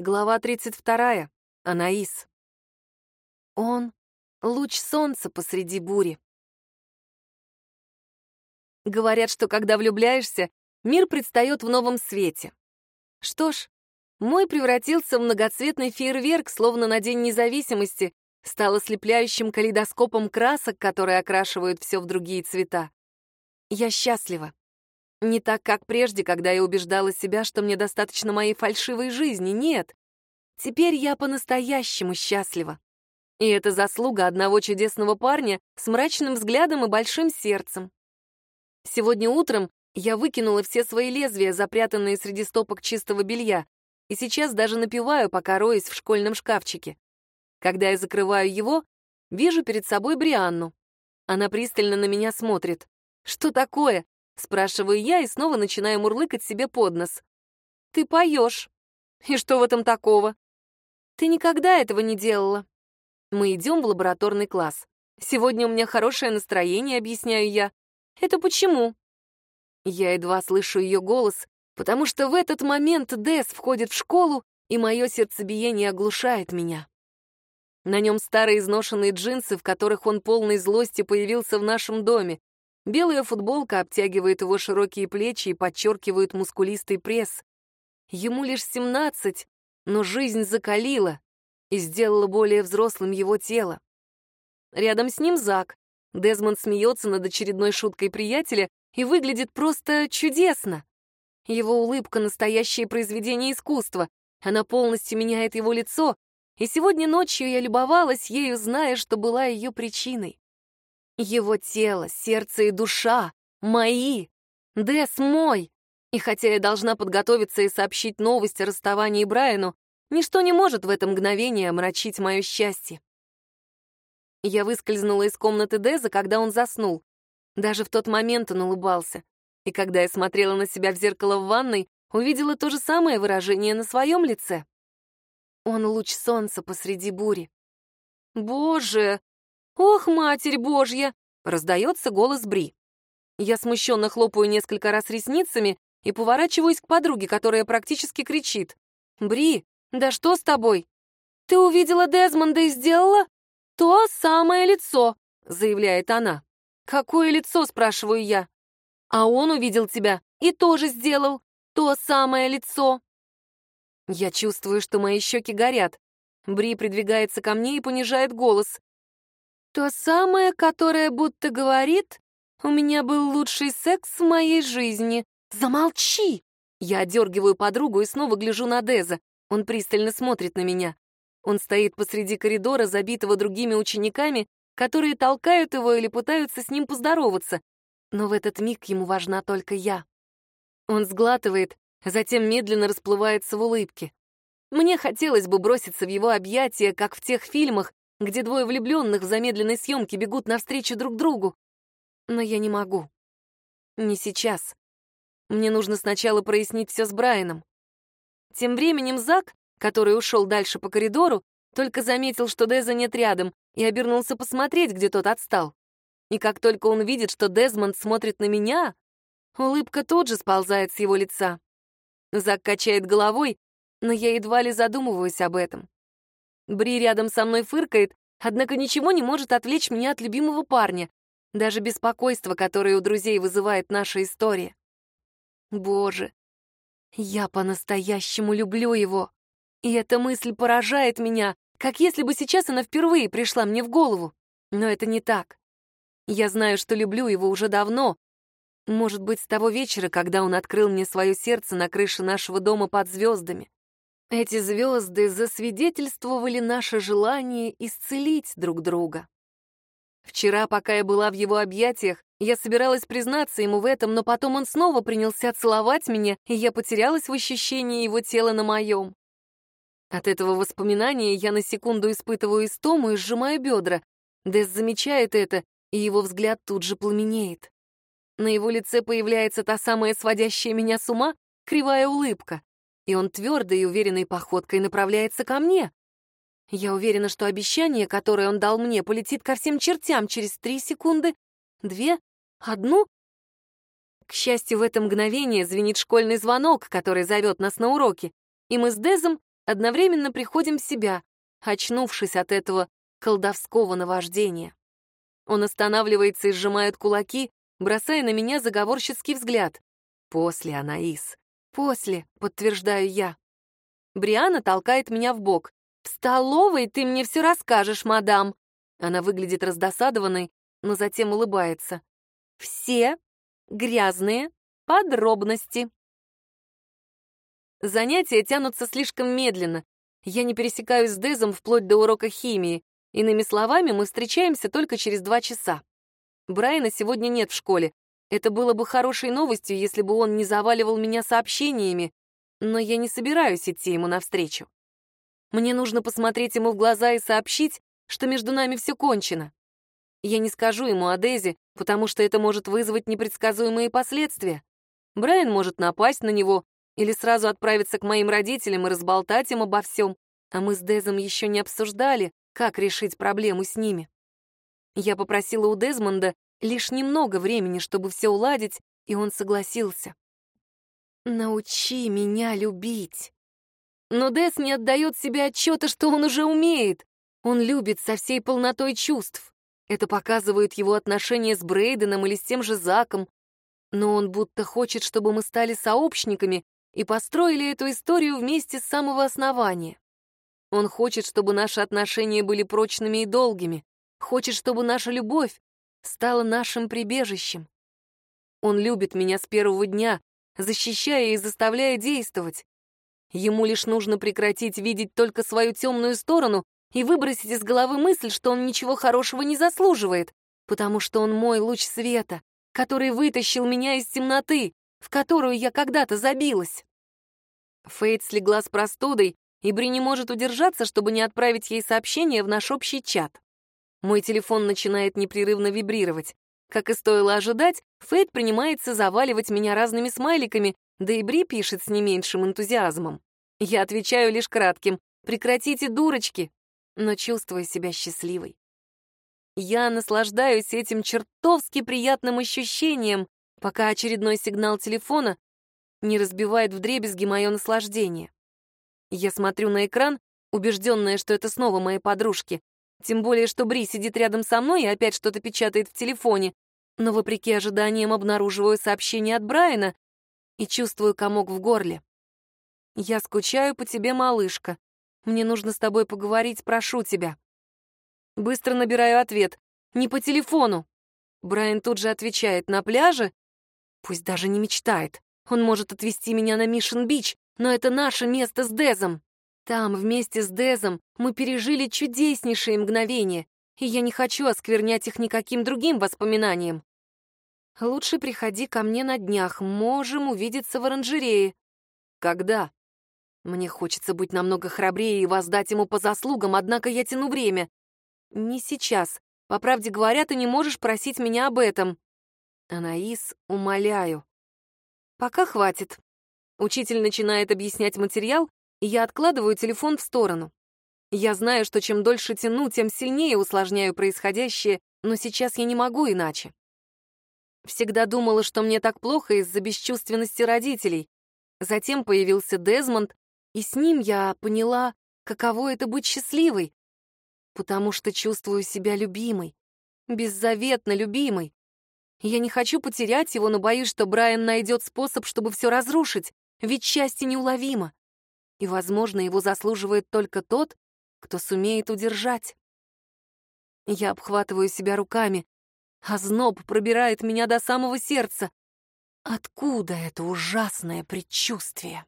Глава 32. Анаис. Он — луч солнца посреди бури. Говорят, что когда влюбляешься, мир предстает в новом свете. Что ж, мой превратился в многоцветный фейерверк, словно на День независимости, стал ослепляющим калейдоскопом красок, которые окрашивают все в другие цвета. Я счастлива. Не так, как прежде, когда я убеждала себя, что мне достаточно моей фальшивой жизни. Нет. Теперь я по-настоящему счастлива. И это заслуга одного чудесного парня с мрачным взглядом и большим сердцем. Сегодня утром я выкинула все свои лезвия, запрятанные среди стопок чистого белья, и сейчас даже напиваю, пока роюсь в школьном шкафчике. Когда я закрываю его, вижу перед собой Брианну. Она пристально на меня смотрит. «Что такое?» Спрашиваю я и снова начинаю мурлыкать себе под нос. «Ты поешь. И что в этом такого?» «Ты никогда этого не делала». Мы идем в лабораторный класс. «Сегодня у меня хорошее настроение», — объясняю я. «Это почему?» Я едва слышу ее голос, потому что в этот момент Дэс входит в школу, и мое сердцебиение оглушает меня. На нем старые изношенные джинсы, в которых он полной злости появился в нашем доме. Белая футболка обтягивает его широкие плечи и подчеркивает мускулистый пресс. Ему лишь семнадцать, но жизнь закалила и сделала более взрослым его тело. Рядом с ним Зак. Дезмонд смеется над очередной шуткой приятеля и выглядит просто чудесно. Его улыбка — настоящее произведение искусства. Она полностью меняет его лицо, и сегодня ночью я любовалась ею, зная, что была ее причиной. Его тело, сердце и душа мои. Дэс мой. И хотя я должна подготовиться и сообщить новость о расставании Брайану, ничто не может в это мгновение омрачить мое счастье. Я выскользнула из комнаты Деза, когда он заснул. Даже в тот момент он улыбался. И когда я смотрела на себя в зеркало в ванной, увидела то же самое выражение на своем лице. Он луч солнца посреди бури. «Боже!» «Ох, Матерь Божья!» — раздается голос Бри. Я смущенно хлопаю несколько раз ресницами и поворачиваюсь к подруге, которая практически кричит. «Бри, да что с тобой?» «Ты увидела Дезмонда и сделала?» «То самое лицо», — заявляет она. «Какое лицо?» — спрашиваю я. «А он увидел тебя и тоже сделал то самое лицо». Я чувствую, что мои щеки горят. Бри придвигается ко мне и понижает голос. То самое, которое будто говорит, у меня был лучший секс в моей жизни. Замолчи! Я одергиваю подругу и снова гляжу на Деза. Он пристально смотрит на меня. Он стоит посреди коридора, забитого другими учениками, которые толкают его или пытаются с ним поздороваться. Но в этот миг ему важна только я. Он сглатывает, затем медленно расплывается в улыбке. Мне хотелось бы броситься в его объятия, как в тех фильмах, где двое влюбленных в замедленной съемке бегут навстречу друг другу. Но я не могу. Не сейчас. Мне нужно сначала прояснить все с Брайаном. Тем временем Зак, который ушел дальше по коридору, только заметил, что Деза нет рядом, и обернулся посмотреть, где тот отстал. И как только он видит, что Дезмонд смотрит на меня, улыбка тут же сползает с его лица. Зак качает головой, но я едва ли задумываюсь об этом. Бри рядом со мной фыркает, однако ничего не может отвлечь меня от любимого парня, даже беспокойство, которое у друзей вызывает наша история. Боже, я по-настоящему люблю его. И эта мысль поражает меня, как если бы сейчас она впервые пришла мне в голову. Но это не так. Я знаю, что люблю его уже давно. Может быть, с того вечера, когда он открыл мне свое сердце на крыше нашего дома под звездами. Эти звезды засвидетельствовали наше желание исцелить друг друга. Вчера, пока я была в его объятиях, я собиралась признаться ему в этом, но потом он снова принялся целовать меня, и я потерялась в ощущении его тела на моем. От этого воспоминания я на секунду испытываю истому и сжимаю бедра. Дэс замечает это, и его взгляд тут же пламенеет. На его лице появляется та самая сводящая меня с ума кривая улыбка и он твердой и уверенной походкой направляется ко мне. Я уверена, что обещание, которое он дал мне, полетит ко всем чертям через три секунды, две, одну. К счастью, в это мгновение звенит школьный звонок, который зовет нас на уроки, и мы с Дезом одновременно приходим в себя, очнувшись от этого колдовского наваждения. Он останавливается и сжимает кулаки, бросая на меня заговорческий взгляд. «После, Анаис, после», — подтверждаю я. Бриана толкает меня в бок. «В столовой ты мне все расскажешь, мадам». Она выглядит раздосадованной, но затем улыбается. «Все грязные подробности». Занятия тянутся слишком медленно. Я не пересекаюсь с Дезом вплоть до урока химии. Иными словами, мы встречаемся только через два часа. Брайана сегодня нет в школе. Это было бы хорошей новостью, если бы он не заваливал меня сообщениями, но я не собираюсь идти ему навстречу. Мне нужно посмотреть ему в глаза и сообщить, что между нами все кончено. Я не скажу ему о Дейзи, потому что это может вызвать непредсказуемые последствия. Брайан может напасть на него или сразу отправиться к моим родителям и разболтать им обо всем, а мы с Дезом еще не обсуждали, как решить проблему с ними. Я попросила у Дезмонда лишь немного времени, чтобы все уладить, и он согласился. «Научи меня любить». Но Дез не отдает себе отчета, что он уже умеет. Он любит со всей полнотой чувств. Это показывают его отношения с Брейденом или с тем же Заком. Но он будто хочет, чтобы мы стали сообщниками и построили эту историю вместе с самого основания. Он хочет, чтобы наши отношения были прочными и долгими, хочет, чтобы наша любовь стала нашим прибежищем. Он любит меня с первого дня, защищая и заставляя действовать. Ему лишь нужно прекратить видеть только свою темную сторону и выбросить из головы мысль, что он ничего хорошего не заслуживает, потому что он мой луч света, который вытащил меня из темноты, в которую я когда-то забилась. Фейт слегла с простудой, и Бри не может удержаться, чтобы не отправить ей сообщение в наш общий чат. Мой телефон начинает непрерывно вибрировать. Как и стоило ожидать, Фейт принимается заваливать меня разными смайликами, да и Бри пишет с не меньшим энтузиазмом. Я отвечаю лишь кратким «Прекратите, дурочки!», но чувствую себя счастливой. Я наслаждаюсь этим чертовски приятным ощущением, пока очередной сигнал телефона не разбивает вдребезги мое наслаждение. Я смотрю на экран, убежденная, что это снова мои подружки, тем более, что Бри сидит рядом со мной и опять что-то печатает в телефоне, но, вопреки ожиданиям, обнаруживаю сообщение от Брайана и чувствую комок в горле. «Я скучаю по тебе, малышка. Мне нужно с тобой поговорить, прошу тебя». Быстро набираю ответ. «Не по телефону». Брайан тут же отвечает. «На пляже?» Пусть даже не мечтает. Он может отвезти меня на Мишен-Бич, но это наше место с Дезом. Там, вместе с Дезом, мы пережили чудеснейшие мгновения, и я не хочу осквернять их никаким другим воспоминанием. Лучше приходи ко мне на днях, можем увидеться в оранжерее. Когда? Мне хочется быть намного храбрее и воздать ему по заслугам, однако я тяну время. Не сейчас. По правде говоря, ты не можешь просить меня об этом. Анаис, умоляю. Пока хватит. Учитель начинает объяснять материал, я откладываю телефон в сторону. Я знаю, что чем дольше тяну, тем сильнее усложняю происходящее, но сейчас я не могу иначе. Всегда думала, что мне так плохо из-за бесчувственности родителей. Затем появился Дезмонд, и с ним я поняла, каково это быть счастливой, потому что чувствую себя любимой, беззаветно любимой. Я не хочу потерять его, но боюсь, что Брайан найдет способ, чтобы все разрушить, ведь счастье неуловимо и, возможно, его заслуживает только тот, кто сумеет удержать. Я обхватываю себя руками, а зноб пробирает меня до самого сердца. Откуда это ужасное предчувствие?